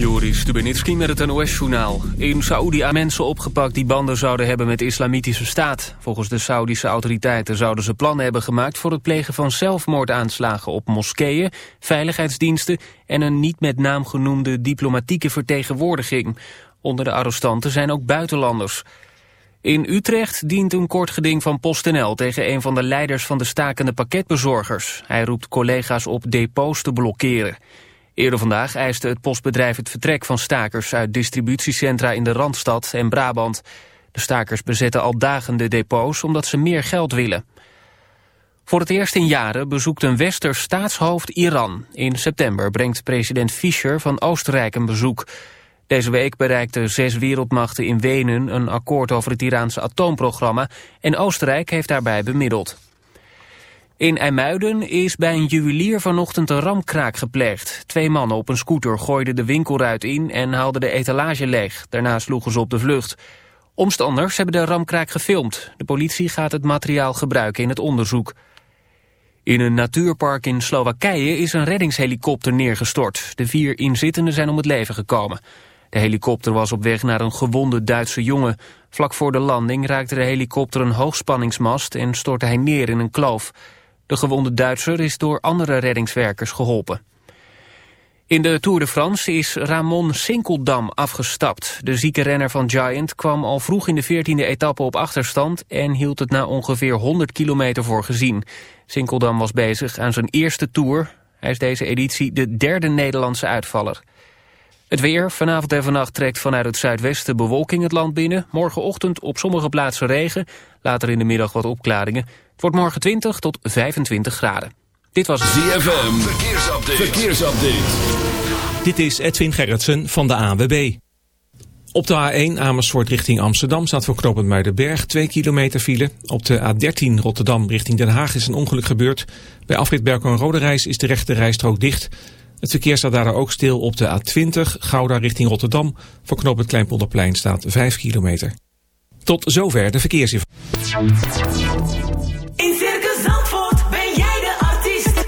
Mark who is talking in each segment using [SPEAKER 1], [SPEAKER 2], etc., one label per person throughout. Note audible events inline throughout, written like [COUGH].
[SPEAKER 1] Joris Stubenitski met het NOS-journaal. In Saoedi mensen opgepakt die banden zouden hebben met de islamitische staat. Volgens de Saoedische autoriteiten zouden ze plannen hebben gemaakt... voor het plegen van zelfmoordaanslagen op moskeeën, veiligheidsdiensten... en een niet met naam genoemde diplomatieke vertegenwoordiging. Onder de arrestanten zijn ook buitenlanders. In Utrecht dient een kort geding van PostNL tegen een van de leiders van de stakende pakketbezorgers. Hij roept collega's op depots te blokkeren. Eerder vandaag eiste het postbedrijf het vertrek van stakers uit distributiecentra in de Randstad en Brabant. De stakers bezetten al dagen de depots omdat ze meer geld willen. Voor het eerst in jaren bezoekt een westers staatshoofd Iran. In september brengt president Fischer van Oostenrijk een bezoek. Deze week bereikten zes wereldmachten in Wenen een akkoord over het Iraanse atoomprogramma en Oostenrijk heeft daarbij bemiddeld. In IJmuiden is bij een juwelier vanochtend een ramkraak gepleegd. Twee mannen op een scooter gooiden de winkelruit in en haalden de etalage leeg. Daarna sloegen ze op de vlucht. Omstanders hebben de ramkraak gefilmd. De politie gaat het materiaal gebruiken in het onderzoek. In een natuurpark in Slowakije is een reddingshelikopter neergestort. De vier inzittenden zijn om het leven gekomen. De helikopter was op weg naar een gewonde Duitse jongen. Vlak voor de landing raakte de helikopter een hoogspanningsmast en stortte hij neer in een kloof. De gewonde Duitser is door andere reddingswerkers geholpen. In de Tour de France is Ramon Sinkeldam afgestapt. De zieke renner van Giant kwam al vroeg in de 14e etappe op achterstand... en hield het na ongeveer 100 kilometer voor gezien. Sinkeldam was bezig aan zijn eerste Tour. Hij is deze editie de derde Nederlandse uitvaller. Het weer, vanavond en vannacht trekt vanuit het zuidwesten bewolking het land binnen. Morgenochtend op sommige plaatsen regen, later in de middag wat opklaringen. Het wordt morgen 20 tot 25 graden. Dit was
[SPEAKER 2] ZFM, verkeersupdate. verkeersupdate.
[SPEAKER 3] Dit is Edwin Gerritsen van de ANWB. Op de A1 Amersfoort richting Amsterdam staat voor knooppunt Muidenberg 2 kilometer file. Op de A13 Rotterdam richting Den Haag is een ongeluk gebeurd. Bij afrit Berko en Rode Reis is de rechte rijstrook dicht... Het verkeer staat daar ook stil op de A20, Gouda richting Rotterdam. Voor knoop het Kleinpolderplein staat 5 kilometer. Tot zover de verkeersinformatie.
[SPEAKER 4] In Circus Zandvoort ben jij de artiest.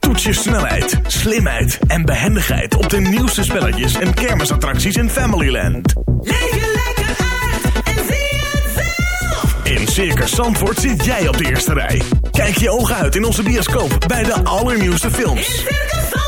[SPEAKER 5] Toets je snelheid, slimheid en behendigheid op de nieuwste spelletjes en kermisattracties in Familyland.
[SPEAKER 4] Leef je lekker uit en zie het zelf.
[SPEAKER 5] In Circus Zandvoort zit jij op de eerste rij. Kijk je ogen uit in onze bioscoop bij de allernieuwste films.
[SPEAKER 4] In Circus Zandvoort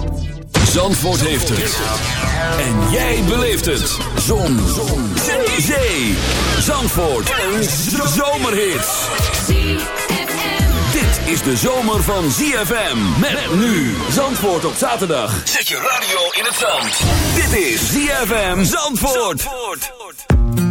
[SPEAKER 2] Zandvoort heeft het. En jij beleeft het. Zon. Zon. Zee. Zandvoort. Een zomerhit. Dit is de zomer van ZFM. Met nu Zandvoort op zaterdag. Zet je radio in het zand. Dit is ZFM Zandvoort.
[SPEAKER 6] You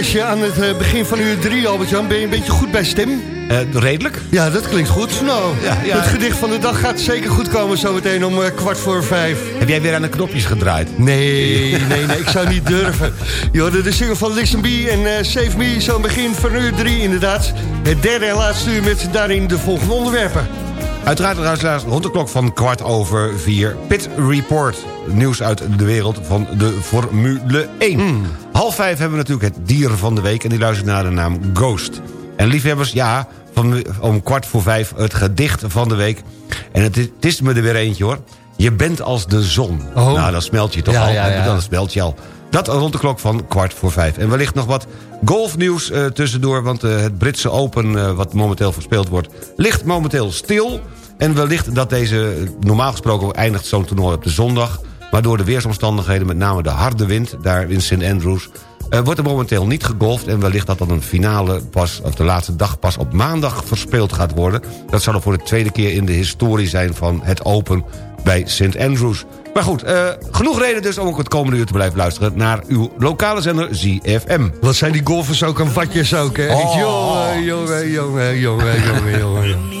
[SPEAKER 7] testje aan het eh, begin van uur drie, Albert-Jan. Ben je een beetje goed bij stem?
[SPEAKER 8] Eh, redelijk.
[SPEAKER 7] Ja, dat klinkt goed. Nou,
[SPEAKER 8] Ja, ja.
[SPEAKER 7] het gedicht van de dag gaat zeker goed komen zometeen om eh, kwart voor vijf.
[SPEAKER 8] Heb jij weer aan de knopjes gedraaid?
[SPEAKER 7] Nee, nee, nee, ik zou niet durven. Je hoorde de single van Listen B en Save Me, zo'n begin van uur drie inderdaad. Het derde en laatste uur met daarin de volgende onderwerpen.
[SPEAKER 8] Uiteraard luisteraars, rond de klok van kwart over vier. Pit Report, nieuws uit de wereld van de Formule 1. Half vijf hebben we natuurlijk het dier van de week... en die luistert naar de naam Ghost. En liefhebbers, ja, van, om kwart voor vijf het gedicht van de week. En het is, het is me er weer eentje, hoor. Je bent als de zon.
[SPEAKER 7] Oh.
[SPEAKER 8] Nou, dan smelt je toch
[SPEAKER 7] Ja,
[SPEAKER 8] al.
[SPEAKER 7] ja, ja.
[SPEAKER 8] Dan smelt je al. Dat rond de klok van kwart voor vijf. En wellicht nog wat golfnieuws eh, tussendoor... want eh, het Britse Open, eh, wat momenteel verspeeld wordt... ligt momenteel stil. En wellicht dat deze, normaal gesproken eindigt zo'n toernooi op de zondag... maar door de weersomstandigheden, met name de harde wind... daar in St. Andrews, eh, wordt er momenteel niet gegolfd... en wellicht dat dan een finale pas, of de laatste dag pas op maandag verspeeld gaat worden. Dat zal er voor de tweede keer in de historie zijn van het Open bij St. Andrews. Maar goed, eh, genoeg reden dus om ook het komende uur te blijven luisteren... naar uw lokale zender ZFM.
[SPEAKER 7] Wat zijn die golfers ook aan vatjes ook, hè?
[SPEAKER 8] Oh.
[SPEAKER 7] Jongen, jongen, jongen, jongen, jongen, jongen.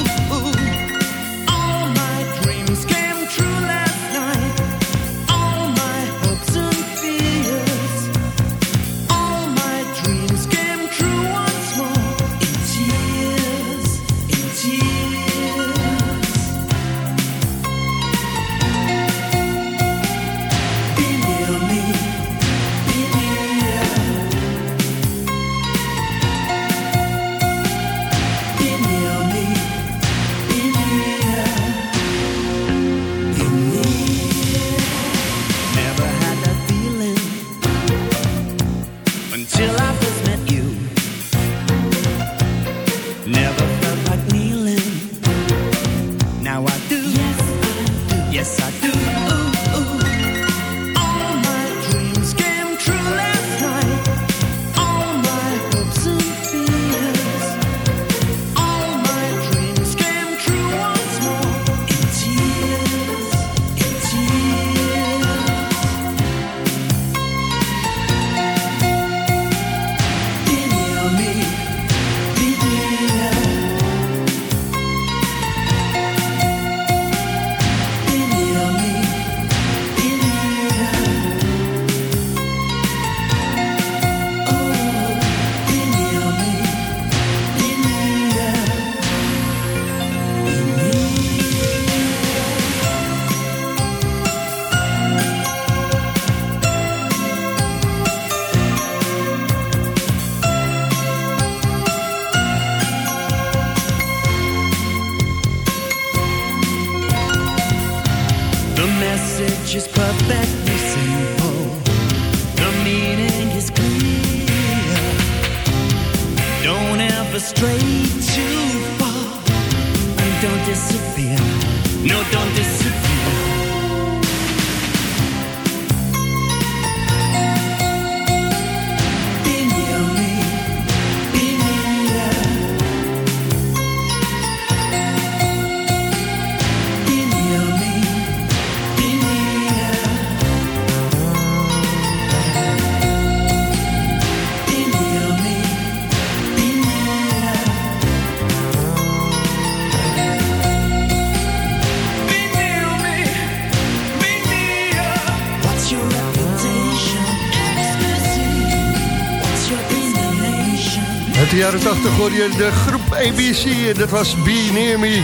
[SPEAKER 7] jaren 80 hoorde je de groep ABC en dat was Be Near Me.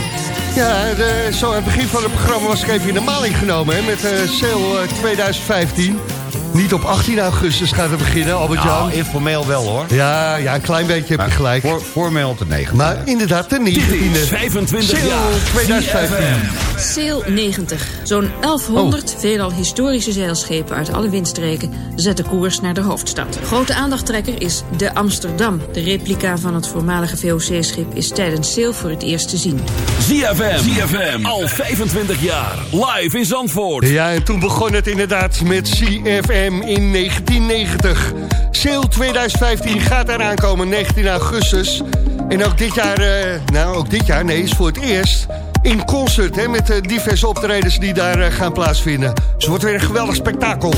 [SPEAKER 7] Ja, zo aan het begin van het programma was ik even in de maling genomen hè, met eh Sale eh, 2015.
[SPEAKER 9] Niet op 18 augustus gaat het beginnen, Albert-Jan.
[SPEAKER 8] Nou, informeel wel hoor.
[SPEAKER 9] Ja, ja, een klein beetje heb je gelijk.
[SPEAKER 8] Voor, formeel op de 9.
[SPEAKER 9] Maar inderdaad, de 19e.
[SPEAKER 2] 25
[SPEAKER 9] Sale
[SPEAKER 2] jaar.
[SPEAKER 9] 2015.
[SPEAKER 10] Sail 90. Zo'n 1100 veelal historische zeilschepen uit alle windstreken zetten koers naar de hoofdstad. Grote aandachttrekker is de Amsterdam. De replica van het voormalige VOC-schip is tijdens Sail voor het eerst te zien.
[SPEAKER 2] ZFM. ZFM. Al 25 jaar. Live in Zandvoort.
[SPEAKER 9] Ja, en toen begon het inderdaad met CFM in 1990. Sale 2015 gaat eraan komen, 19 augustus. En ook dit jaar, eh, nou ook dit jaar, nee, is voor het eerst in concert... Hè, met eh, diverse optredens die daar eh, gaan plaatsvinden. Dus het wordt weer een geweldig spektakel.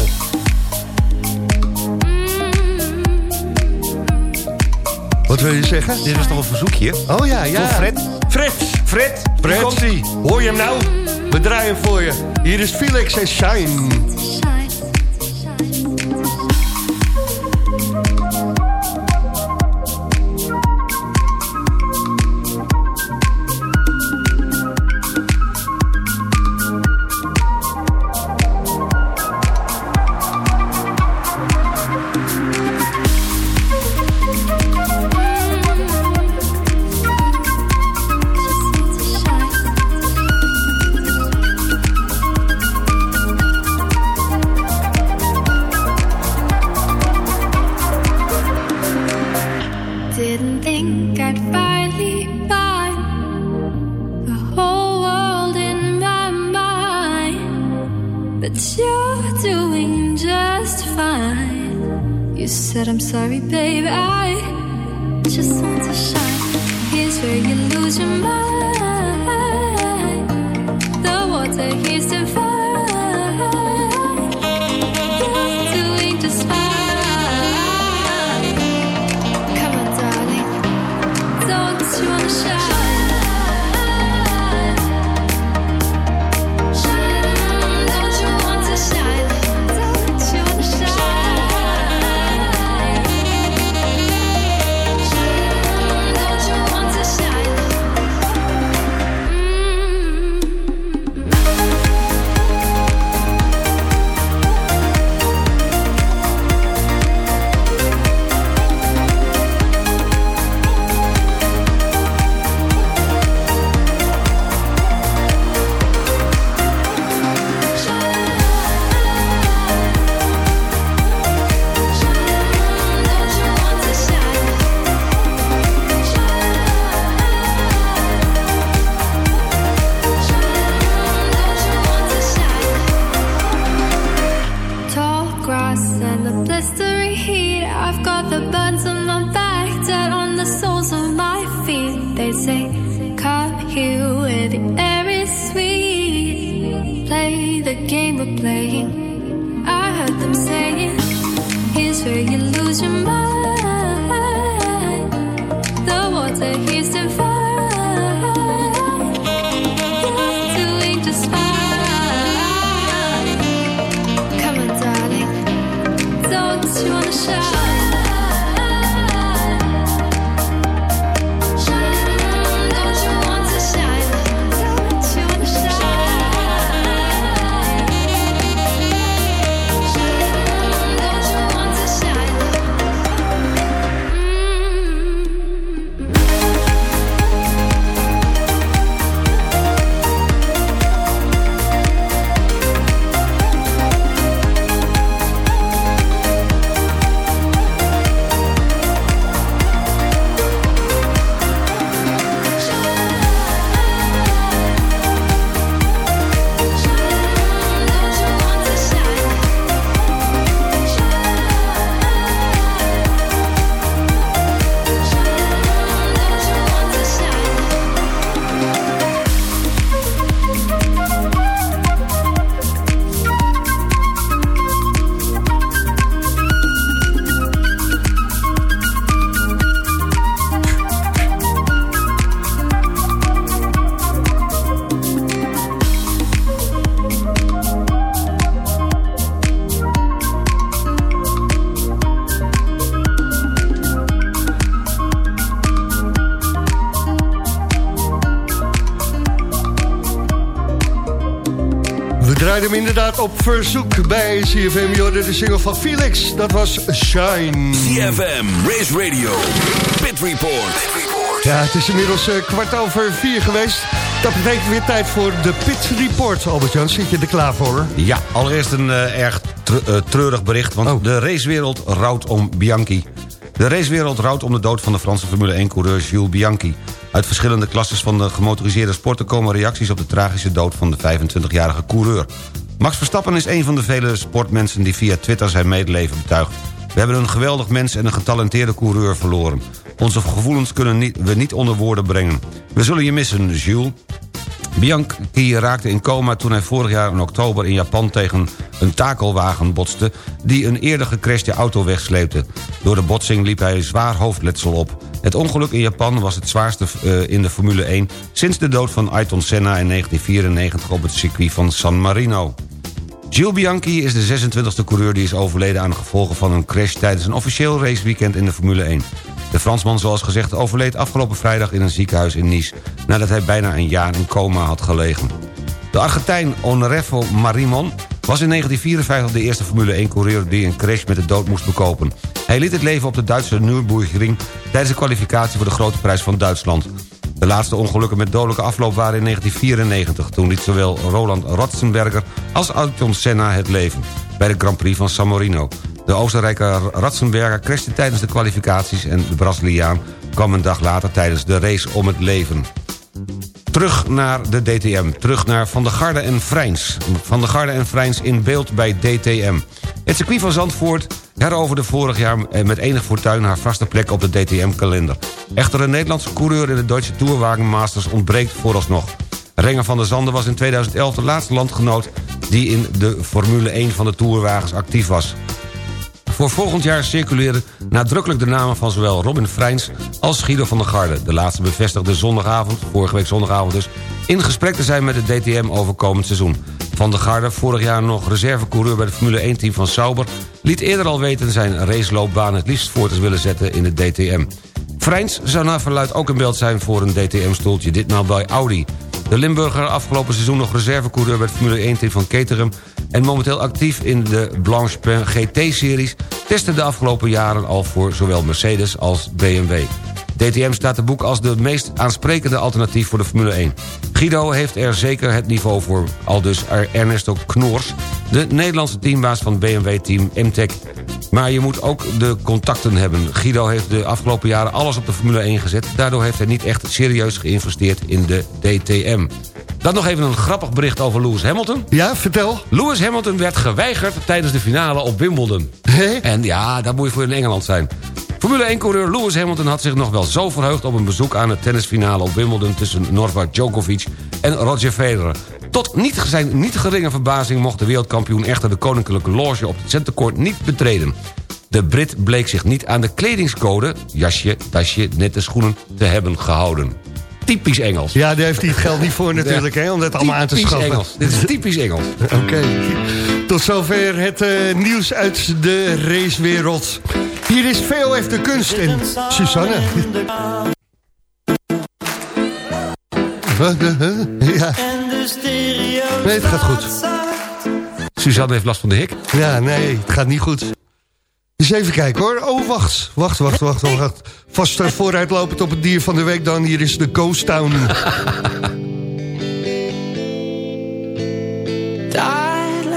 [SPEAKER 9] Wat wil je zeggen?
[SPEAKER 8] Dit was toch een verzoekje?
[SPEAKER 9] Oh ja, ja.
[SPEAKER 8] Voor Fred?
[SPEAKER 9] Fred.
[SPEAKER 8] Fred,
[SPEAKER 9] Fred. Hoor je hem nou? We draaien hem voor je. Hier is Felix en Shine.
[SPEAKER 11] Want to shine. Here's where you lose your mind.
[SPEAKER 9] Op verzoek bij CFM. Je hoorde de single van Felix, dat was Shine.
[SPEAKER 2] CFM, Race Radio, Pit Report.
[SPEAKER 9] Ja, het is inmiddels eh, kwart over vier geweest. Dat betekent weer tijd voor de Pit Report. Albert-Jan, zit je er klaar voor?
[SPEAKER 8] Ja, allereerst een eh, erg tre- eh, treurig bericht... want
[SPEAKER 9] Oh.
[SPEAKER 8] de racewereld rouwt om Bianchi. De racewereld rouwt om de dood van de Franse Formule 1-coureur Jules Bianchi. Uit verschillende klasses van de gemotoriseerde sporten... komen reacties op de tragische dood van de 25-jarige coureur. Max Verstappen is een van de vele sportmensen... die via Twitter zijn medeleven betuigt. We hebben een geweldig mens en een getalenteerde coureur verloren. Onze gevoelens kunnen niet, we niet onder woorden brengen. We zullen je missen, Jules. Bianchi raakte in coma toen hij vorig jaar in oktober in Japan tegen een takelwagen botste... die een eerder gecrashte auto wegsleepte. Door de botsing liep hij zwaar hoofdletsel op. Het ongeluk in Japan was het zwaarste eh, in de Formule 1... sinds de dood van Ayrton Senna in 1994 op het circuit van San Marino. Gilles Bianchi is de 26e coureur die is overleden aan de gevolgen van een crash... tijdens een officieel raceweekend in de Formule 1. De Fransman, zoals gezegd, overleed afgelopen vrijdag in een ziekenhuis in Nice... nadat hij bijna een jaar in coma had gelegen. De Argentijn Onorefo Marimon was in 1954 de eerste Formule 1-coureur... die een crash met de dood moest bekopen. Hij liet het leven op de Duitse Nürburgring... tijdens de kwalificatie voor de Grote Prijs van Duitsland. De laatste ongelukken met dodelijke afloop waren in 1994... toen liet zowel Roland Ratzenberger als Ayrton Senna het leven... bij de Grand Prix van San Marino. De Oostenrijker Ratzenberger crashte tijdens de kwalificaties... en de Braziliaan kwam een dag later tijdens de race om het leven. Terug naar de DTM. Terug naar Van der Garde en Vrijns. Van der Garde en Vrijns in beeld bij DTM. Het circuit van Zandvoort heroverde vorig jaar met enig fortuin... haar vaste plek op de DTM-kalender. Echter een Nederlandse coureur in de Duitse Tourwagen Masters ontbreekt vooralsnog. Renger van der Zanden was in 2011 de laatste landgenoot... die in de Formule 1 van de Tourwagens actief was. Voor volgend jaar circuleren nadrukkelijk de namen van zowel Robin Freins als Guido van der Garde. De laatste bevestigde zondagavond, vorige week zondagavond dus... in gesprek te zijn met de DTM over komend seizoen. Van der Garde, vorig jaar nog reservecoureur bij het Formule 1-team van Sauber... liet eerder al weten zijn raceloopbaan het liefst voor te willen zetten in de DTM. Freins zou naar verluid ook in beeld zijn voor een DTM-stoeltje, ditmaal bij Audi. De Limburger afgelopen seizoen nog reservecoureur bij Formule 1-team van Caterham... en momenteel actief in de Blanche GT-series... testte de afgelopen jaren al voor zowel Mercedes als BMW. DTM staat te boek als de meest aansprekende alternatief voor de Formule 1. Guido heeft er zeker het niveau voor, al dus Ernesto Knoors... de Nederlandse teambaas van BMW-team MTech. Maar je moet ook de contacten hebben. Guido heeft de afgelopen jaren alles op de Formule 1 gezet... daardoor heeft hij niet echt serieus geïnvesteerd in de DTM. Dan nog even een grappig bericht over Lewis Hamilton.
[SPEAKER 9] Ja, vertel.
[SPEAKER 8] Lewis Hamilton werd geweigerd tijdens de finale op Wimbledon. En ja, dat moet je voor in Engeland zijn. Formule 1-coureur Lewis Hamilton had zich nog wel zo verheugd... op een bezoek aan het tennisfinale op Wimbledon... tussen Novak Djokovic en Roger Federer. Tot niet, zijn niet geringe verbazing mocht de wereldkampioen... echter de koninklijke loge op het centercourt niet betreden. De Brit bleek zich niet aan de kledingscode... jasje, tasje, nette schoenen te hebben gehouden. Typisch Engels.
[SPEAKER 9] Ja, daar heeft hij het geld niet voor [LAUGHS] natuurlijk, hè, om dat allemaal aan te schaffen.
[SPEAKER 8] Engels. Dit is typisch Engels.
[SPEAKER 9] Oké. Tot zover het eh, nieuws uit de racewereld. Hier is VOF de Kunst en Susanne. Eh, eh? Ja. Nee, het gaat goed.
[SPEAKER 8] Suzanne heeft last van de hik.
[SPEAKER 9] Ja, nee, het gaat niet goed. Eens even kijken hoor. Oh, wacht. Wacht, wacht, wacht, wacht. Vast vooruitlopend op het dier van de week dan. Hier is de Ghost Town. [LAUGHS]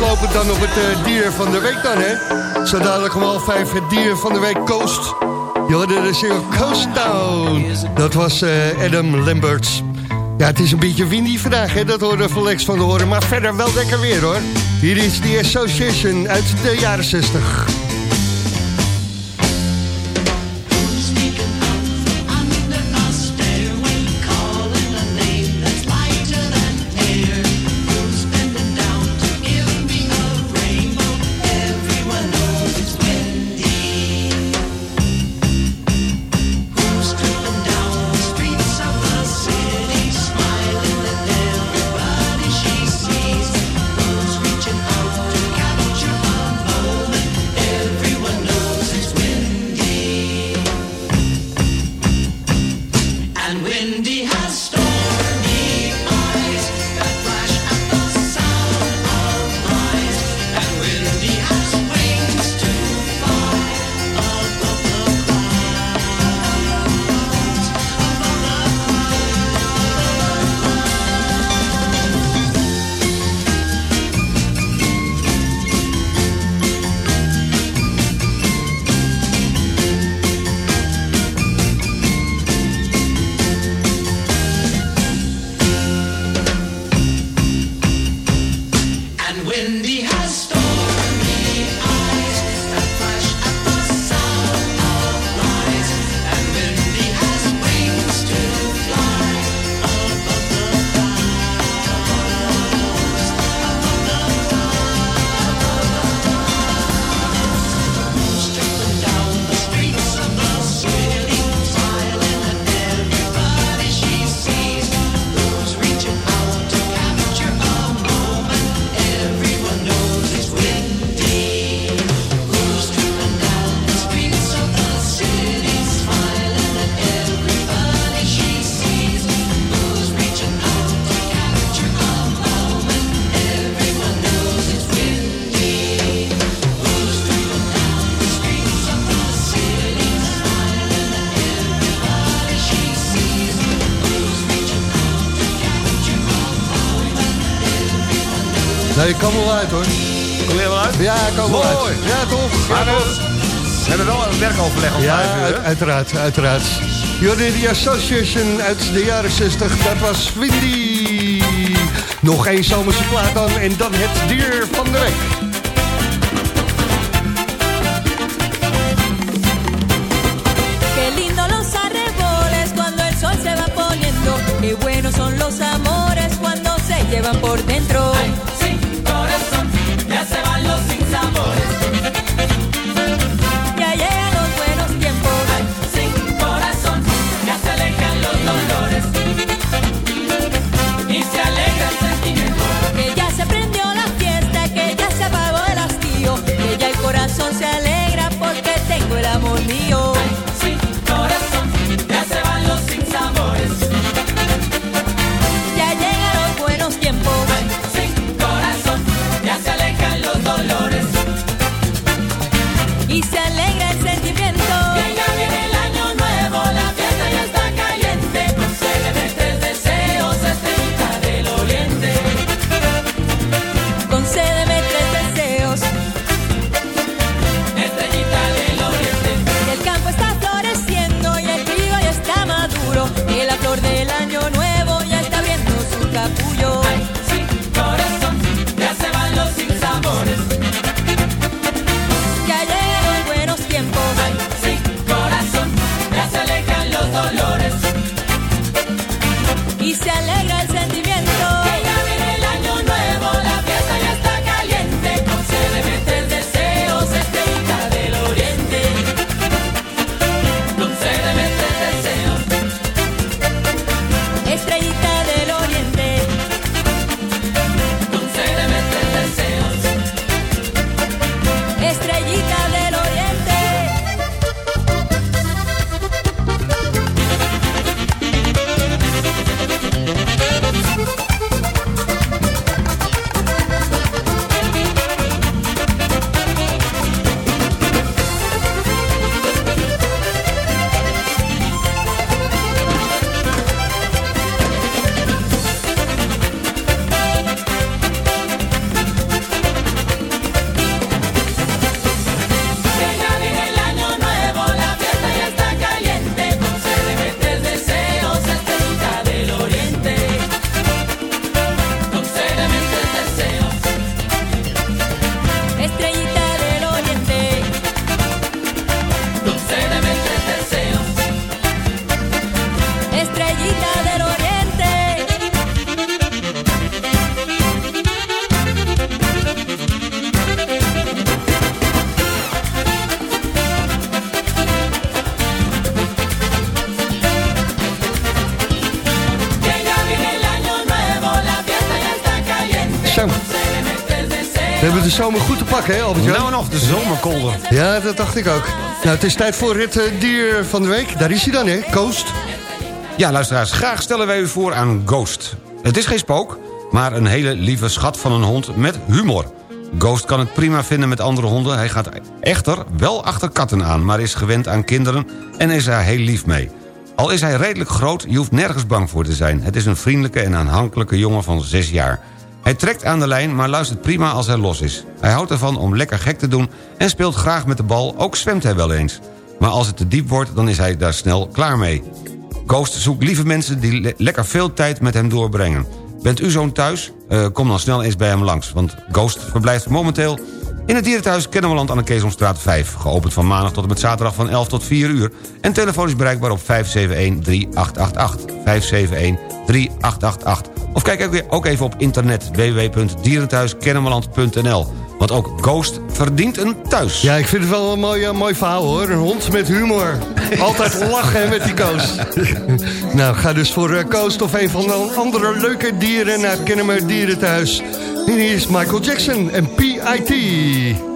[SPEAKER 9] Lopen dan op het eh, dier van de week dan, hè? Zo dadelijk om half vijf het dier van de week Coast. Je hoorde de single Coast Town. Dat was eh, Adam Lamberts. Ja, het is een beetje windy vandaag, hè? Dat hoorde van Lex van de Horen. Maar verder wel lekker weer, hoor. Hier is The Association uit de jaren 60. Ik kan wel uit hoor.
[SPEAKER 8] Kom je wel uit?
[SPEAKER 9] Ja, ik kan wel uit. Ja, toch? Ja, toch?
[SPEAKER 8] We hebben wel een werkoverleg om
[SPEAKER 9] ja, uit, uiteraard, uiteraard. Jordi, de Association uit de jaren 60, dat was Windy. Nog één zomerse plaat dan en dan het dier van de week.
[SPEAKER 12] Qué bueno son los amores cuando se llevan por dentro.
[SPEAKER 9] Hè albert
[SPEAKER 8] Nou nog, de zomerkolder.
[SPEAKER 9] Ja, dat dacht ik ook. Nou, het is tijd voor het eh, dier van de week. Daar is hij dan, hè? Coast.
[SPEAKER 8] Ja, luisteraars, graag stellen wij u voor aan Ghost. Het is geen spook, maar een hele lieve schat van een hond met humor. Ghost kan het prima vinden met andere honden. Hij gaat echter wel achter katten aan, maar is gewend aan kinderen... en is er heel lief mee. Al is hij redelijk groot, je hoeft nergens bang voor te zijn. Het is een vriendelijke en aanhankelijke jongen van 6 jaar. Hij trekt aan de lijn, maar luistert prima als hij los is. Hij houdt ervan om lekker gek te doen en speelt graag met de bal, ook zwemt hij wel eens. Maar als het te diep wordt, dan is hij daar snel klaar mee. Ghost zoekt lieve mensen die le- lekker veel tijd met hem doorbrengen. Bent u zo'n thuis? Eh, kom dan snel eens bij hem langs. Want Ghost verblijft momenteel in het dierenthuis Kennemerland aan de Keesomstraat 5. Geopend van maandag tot en met zaterdag van 11 tot 4 uur. En telefonisch bereikbaar op 571-3888. 571-3888. Of kijk ook even op internet www.dierenthuiskennemerland.nl. Want ook Ghost verdient een thuis.
[SPEAKER 9] Ja, ik vind het wel een mooi, eh, mooi verhaal, hoor. Een hond met humor. Altijd [LAUGHS] lachen met die Coast. [LAUGHS] nou, ga dus voor eh, Coast of een van de andere leuke dieren... naar het Kennemer Dierenthuis. En hier is Michael Jackson en P.I.T.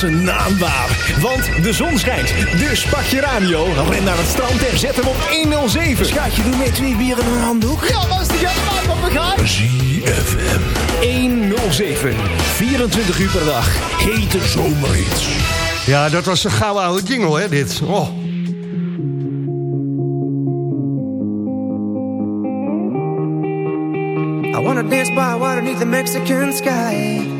[SPEAKER 5] zijn naam waar. Want de zon schijnt. Dus pak je radio, ren naar het strand en zet hem op 107. Schatje, doe mee twee bieren en een handdoek. Ja, was die gaat wat we gaan. ZFM 107. 24 uur per dag. Hete zomerhits.
[SPEAKER 9] Ja, dat was een gouden oude jingle, hè, dit. Oh.
[SPEAKER 7] I wanna dance by water beneath the Mexican sky.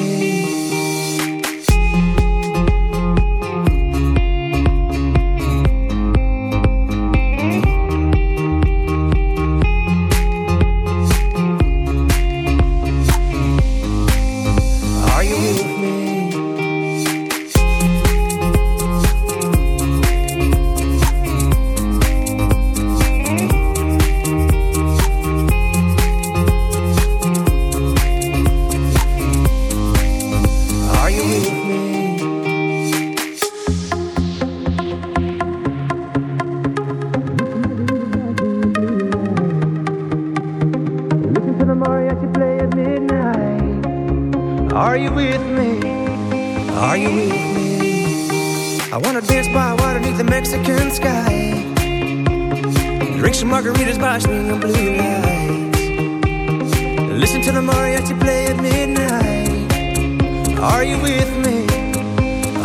[SPEAKER 7] Are you with me?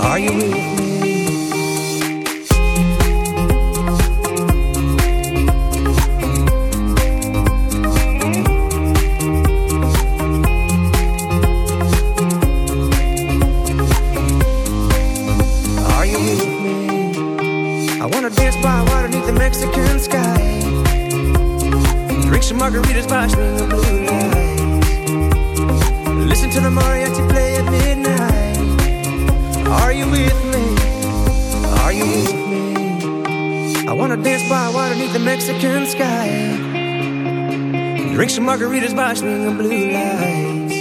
[SPEAKER 7] Are you with me? Are you with beneath the Mexican sky. Drink some margaritas by swinging blue lights.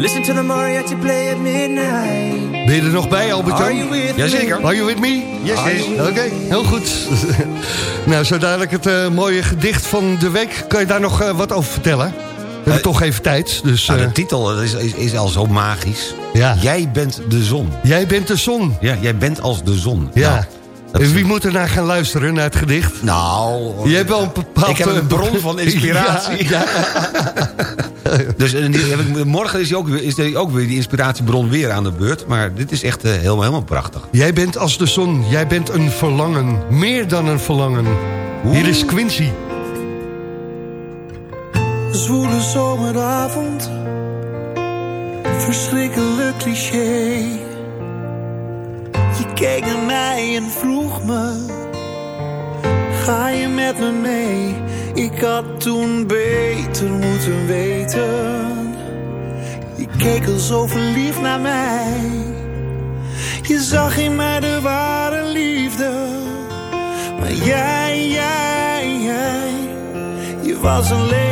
[SPEAKER 7] Listen to the mariachi play at midnight.
[SPEAKER 9] Ben je er nog bij, albert
[SPEAKER 7] Are you with
[SPEAKER 8] Jazeker.
[SPEAKER 7] me?
[SPEAKER 9] Are you with me?
[SPEAKER 8] Yes,
[SPEAKER 9] Oké, heel goed. [LAUGHS] nou, zo dadelijk het eh, mooie gedicht van de week. Kan je daar nog eh, wat over vertellen? We hebben toch even tijd, dus...
[SPEAKER 8] Nou,
[SPEAKER 9] eh,
[SPEAKER 8] de titel is, is, is al zo magisch.
[SPEAKER 9] Ja.
[SPEAKER 8] Jij bent de zon.
[SPEAKER 9] jij bent de zon.
[SPEAKER 8] Ja, jij bent als de zon.
[SPEAKER 9] Ja.
[SPEAKER 8] Nou,
[SPEAKER 9] en wie moet er naar gaan luisteren, naar het gedicht?
[SPEAKER 8] Nou...
[SPEAKER 9] Je hebt wel een bepaald...
[SPEAKER 8] Ik heb een bron [LAUGHS] van inspiratie.
[SPEAKER 9] Ja, [LAUGHS]
[SPEAKER 8] Dus en die heb ik, morgen is, die ook, weer- is die ook weer die inspiratiebron weer aan de beurt. Maar dit is echt eh, helemaal, helemaal prachtig.
[SPEAKER 9] Jij bent als de zon, jij bent een verlangen. Meer dan een verlangen. Hier is Quincy.
[SPEAKER 13] Zwoele zomeravond, verschrikkelijk cliché. Keek naar mij en vroeg me, ga je met me mee? Ik had toen beter moeten weten. Je keek al zo verliefd naar mij. Je zag in mij de ware liefde. Maar jij, jij, jij. Je was alleen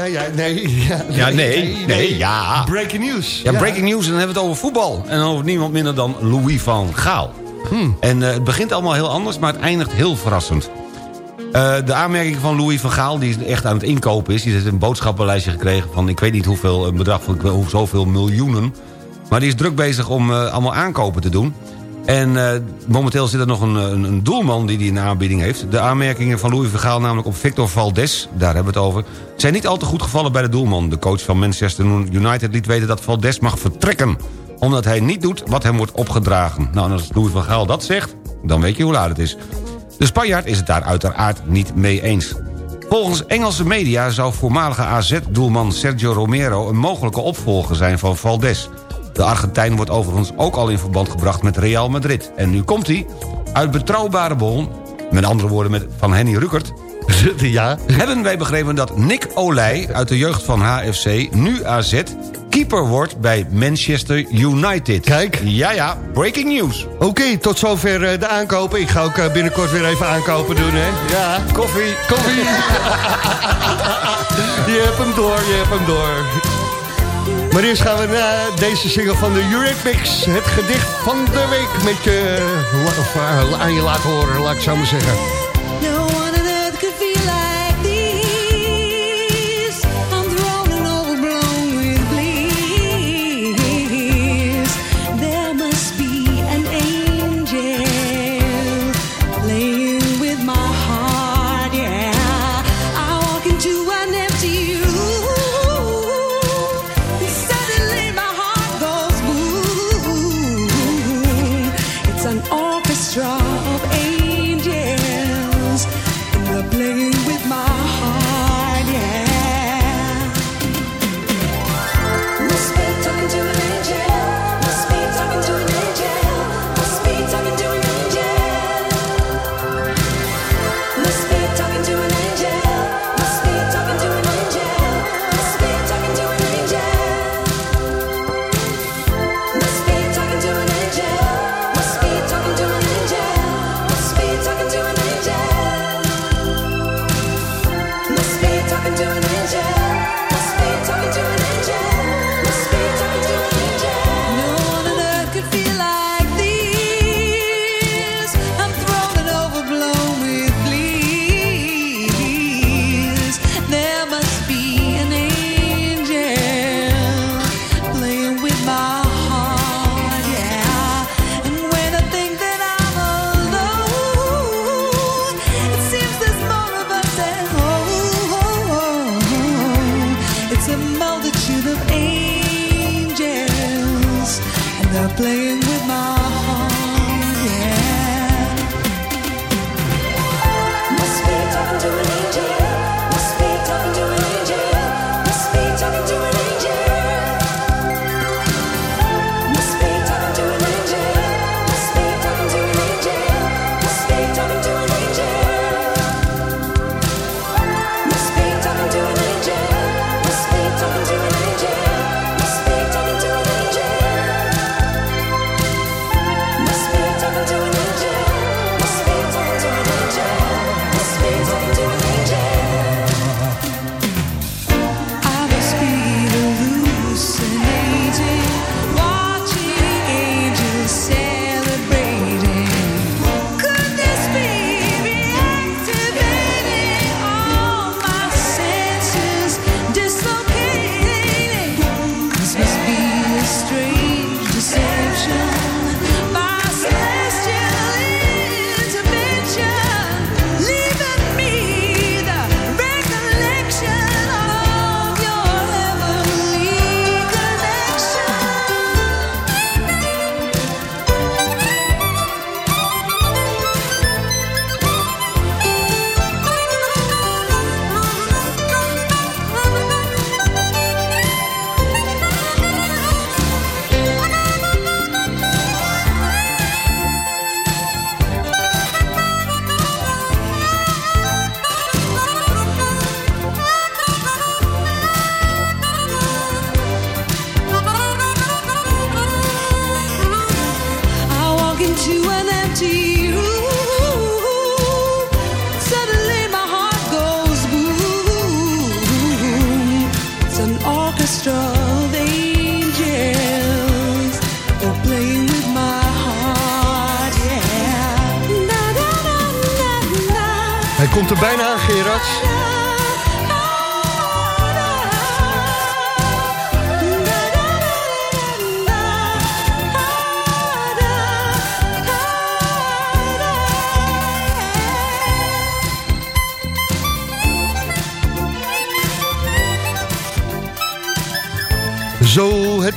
[SPEAKER 14] Ja, ja, ja, nee. Ja,
[SPEAKER 8] nee, nee, ja.
[SPEAKER 14] Breaking news.
[SPEAKER 8] Ja, breaking news, en dan hebben we het over voetbal. En over niemand minder dan Louis van Gaal.
[SPEAKER 14] Hmm.
[SPEAKER 8] En eh, het begint allemaal heel anders, maar het eindigt heel verrassend. Eh, de aanmerking van Louis van Gaal, die echt aan het inkopen is... die heeft een boodschappenlijstje gekregen van ik weet niet hoeveel... een bedrag van zoveel miljoenen. Maar die is druk bezig om eh, allemaal aankopen te doen. En eh, momenteel zit er nog een, een, een doelman die die de aanbieding heeft. De aanmerkingen van Louis van Gaal namelijk op Victor Valdes... daar hebben we het over... zijn niet al te goed gevallen bij de doelman. De coach van Manchester United liet weten dat Valdes mag vertrekken omdat hij niet doet wat hem wordt opgedragen. Nou, en als Louis van Gaal dat zegt, dan weet je hoe laat het is. De Spanjaard is het daar uiteraard niet mee eens. Volgens Engelse media zou voormalige AZ-doelman Sergio Romero... een mogelijke opvolger zijn van Valdes. De Argentijn wordt overigens ook al in verband gebracht met Real Madrid. En nu komt hij. Uit betrouwbare bron, met andere woorden met, van Henny Rukert... [LAUGHS]
[SPEAKER 14] ja.
[SPEAKER 8] hebben wij begrepen dat Nick Olij uit de jeugd van HFC, nu AZ... keeper wordt bij Manchester United.
[SPEAKER 14] Kijk.
[SPEAKER 8] Ja, ja, breaking news.
[SPEAKER 14] Oké, tot zover eh, de aankopen. Ik ga ook eh, binnenkort weer even aankopen doen, hè? Ja, koffie, koffie. [LAUGHS] [LAUGHS] je hebt hem door, je hebt hem door. Maar eerst gaan we naar deze single van de Eurythmics. Het gedicht van de week met je, of, eh, aan je laten horen, laat ik zo maar zeggen.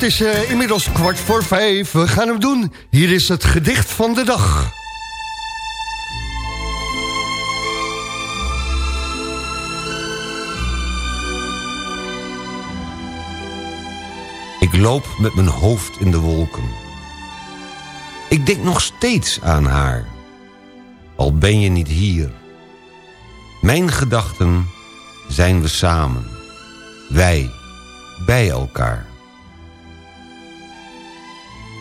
[SPEAKER 9] Het is eh, inmiddels kwart voor vijf. We gaan hem doen. Hier is het gedicht van de dag.
[SPEAKER 8] Ik loop met mijn hoofd in de wolken. Ik denk nog steeds aan haar. Al ben je niet hier. Mijn gedachten zijn we samen. Wij, bij elkaar.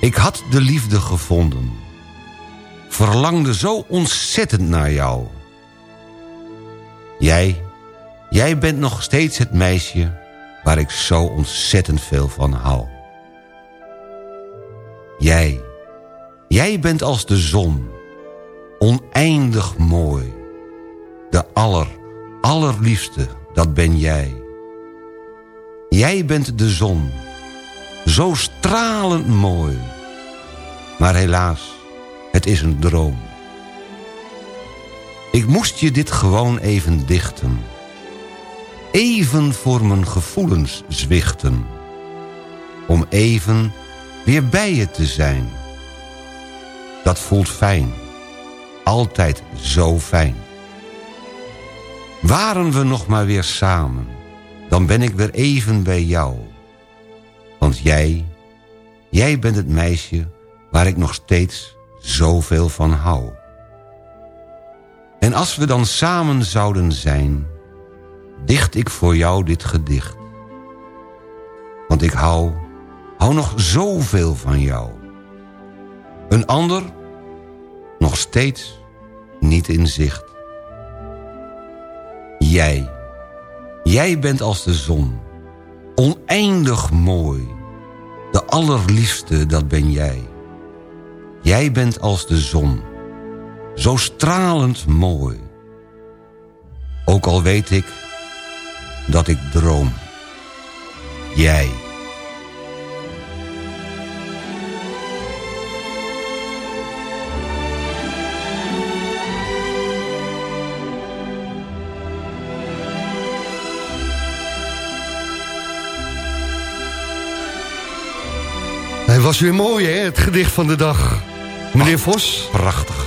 [SPEAKER 8] Ik had de liefde gevonden. Verlangde zo ontzettend naar jou. Jij, jij bent nog steeds het meisje waar ik zo ontzettend veel van hou. Jij, jij bent als de zon, oneindig mooi. De aller, allerliefste, dat ben jij. Jij bent de zon, zo stralend mooi. Maar helaas, het is een droom. Ik moest je dit gewoon even dichten even voor mijn gevoelens zwichten. Om even weer bij je te zijn. Dat voelt fijn. Altijd zo fijn. Waren we nog maar weer samen, dan ben ik weer even bij jou. Want jij, jij bent het meisje waar ik nog steeds zoveel van hou. En als we dan samen zouden zijn dicht ik voor jou dit gedicht. Want ik hou, hou nog zoveel van jou. Een ander nog steeds niet in zicht. Jij, jij bent als de zon, oneindig mooi. De allerliefste, dat ben jij. Jij bent als de zon, zo stralend mooi. Ook al weet ik dat ik droom. Jij.
[SPEAKER 9] Hij was weer mooi, hè, het gedicht van de dag. Meneer Vos.
[SPEAKER 8] Prachtig.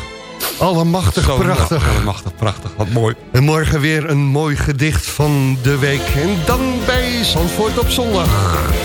[SPEAKER 9] Allemachtig
[SPEAKER 8] Zo,
[SPEAKER 9] prachtig.
[SPEAKER 8] Allemachtig prachtig, wat mooi.
[SPEAKER 9] En morgen weer een mooi gedicht van de week. En dan bij Zandvoort op zondag.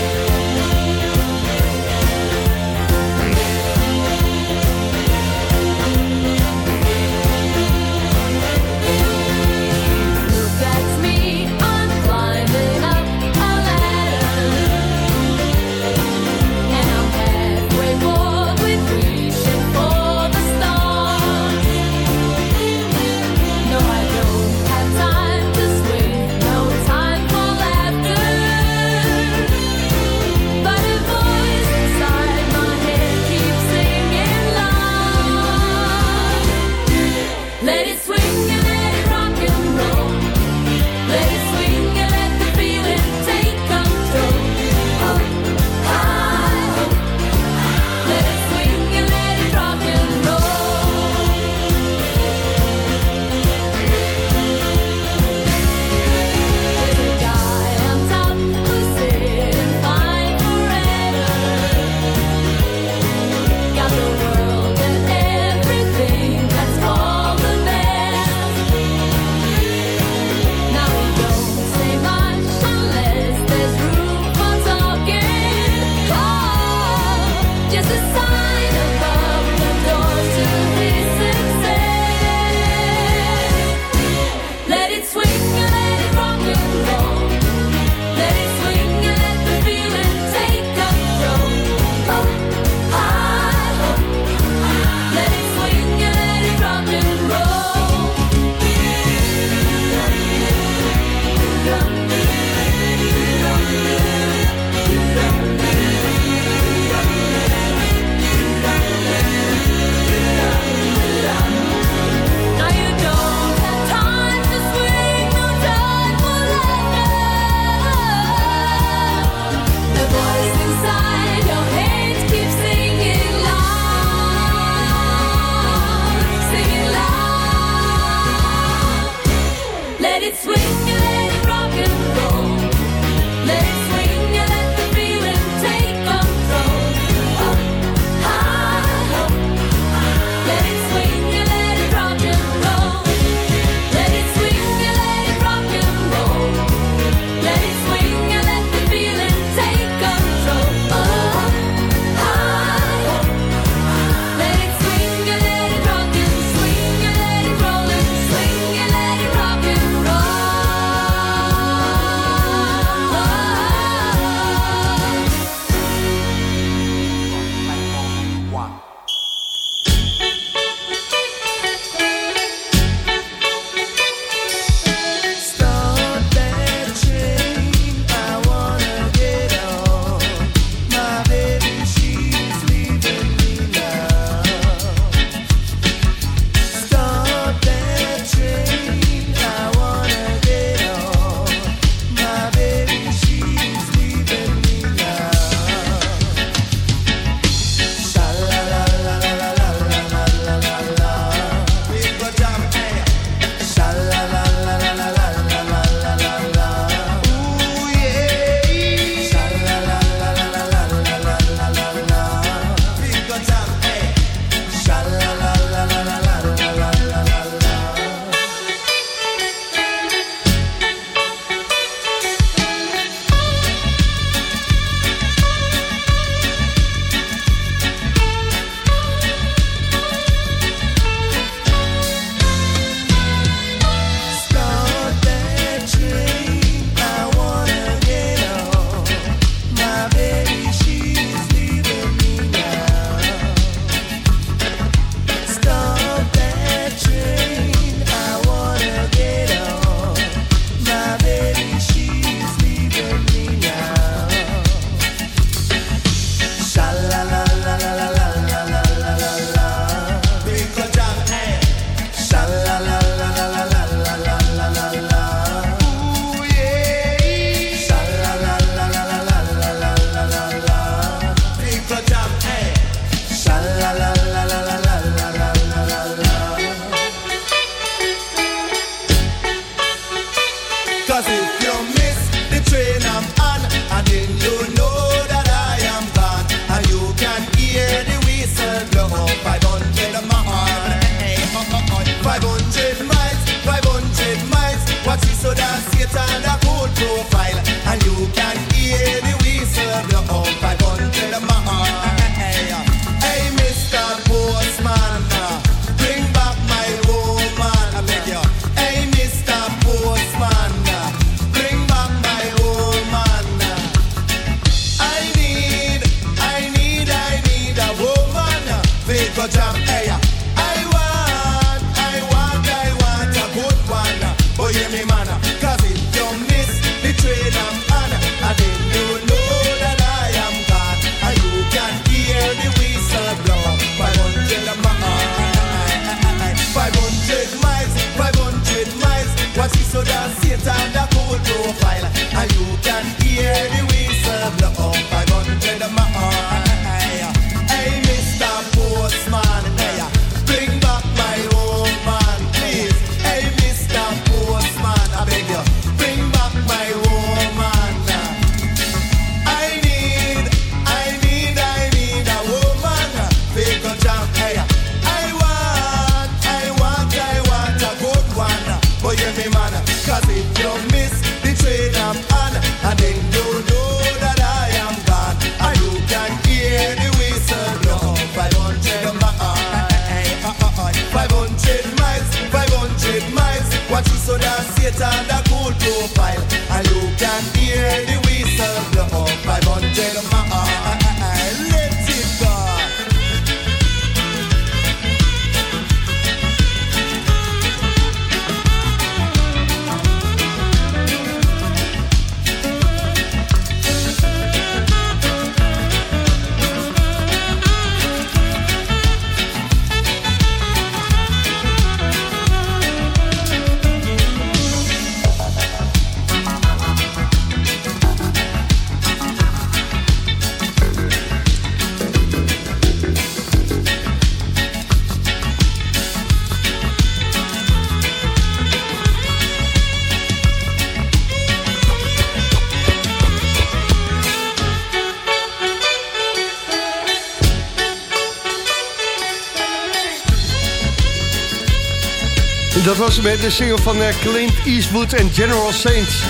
[SPEAKER 9] Dat was hem, hè, de single van eh, Clint Eastwood en General Saints.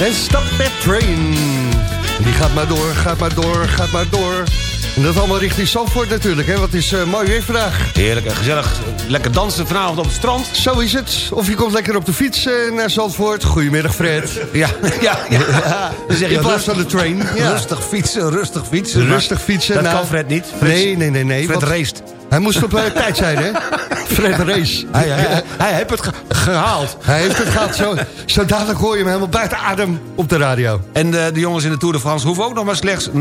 [SPEAKER 9] En Stop That Train. Die gaat maar door, gaat maar door, gaat maar door. En dat allemaal richting Zandvoort natuurlijk, hè? Wat is eh, mooi weer vandaag.
[SPEAKER 8] Heerlijk en gezellig. Lekker dansen vanavond op het strand.
[SPEAKER 9] Zo is het. Of je komt lekker op de fiets eh, naar Zandvoort. Goedemiddag, Fred. [LAUGHS]
[SPEAKER 8] Ja, ja, ja. Dan zeg je
[SPEAKER 9] In plaats
[SPEAKER 8] rustig-
[SPEAKER 9] van de train. Ja.
[SPEAKER 8] Rustig fietsen, rustig fietsen.
[SPEAKER 9] Rustig fietsen.
[SPEAKER 8] Dat
[SPEAKER 9] nou,
[SPEAKER 8] kan Fred niet. Fred-
[SPEAKER 9] nee, nee, nee. nee
[SPEAKER 8] Fred
[SPEAKER 9] want. Hij moest op eh, tijd zijn, hè? Fred race.
[SPEAKER 8] Hij, hij, hij heeft het ge- gehaald.
[SPEAKER 9] Hij heeft het gehad. Zo, zo dadelijk hoor je hem helemaal buiten adem op de radio.
[SPEAKER 8] En de, de jongens in de Tour de France hoeven ook nog maar slechts 9,3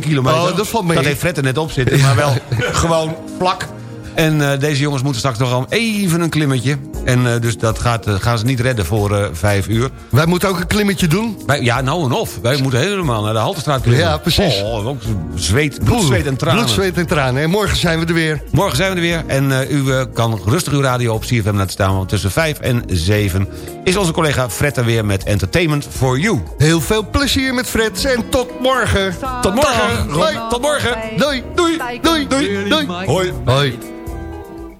[SPEAKER 8] kilometer.
[SPEAKER 9] Oh, dat valt mee.
[SPEAKER 8] Dat heeft Fred er net op zitten, maar wel [LAUGHS] gewoon vlak. En eh, deze jongens moeten straks nog al even een klimmetje. En eh, dus dat gaat, eh, gaan ze niet redden voor eh, vijf uur.
[SPEAKER 9] Wij moeten ook een klimmetje doen.
[SPEAKER 8] Wij, ja, nou en of. Wij moeten helemaal naar de Haltestraat klimmen.
[SPEAKER 9] Ja, precies.
[SPEAKER 8] Oh, ook zweet, bloed, zweet en tranen.
[SPEAKER 9] Bloed, zweet en tranen. En morgen zijn we er weer.
[SPEAKER 8] Morgen zijn we er weer en u kan rustig uw radio op CFM laten staan... want tussen 5 en 7 is onze collega Fred er weer met Entertainment for You.
[SPEAKER 9] Heel veel plezier met Fred en tot morgen.
[SPEAKER 8] Tot morgen. Tot morgen.
[SPEAKER 9] Doei. Doei. Doei. Doei. Doei.
[SPEAKER 8] Hoi.
[SPEAKER 9] Hoi.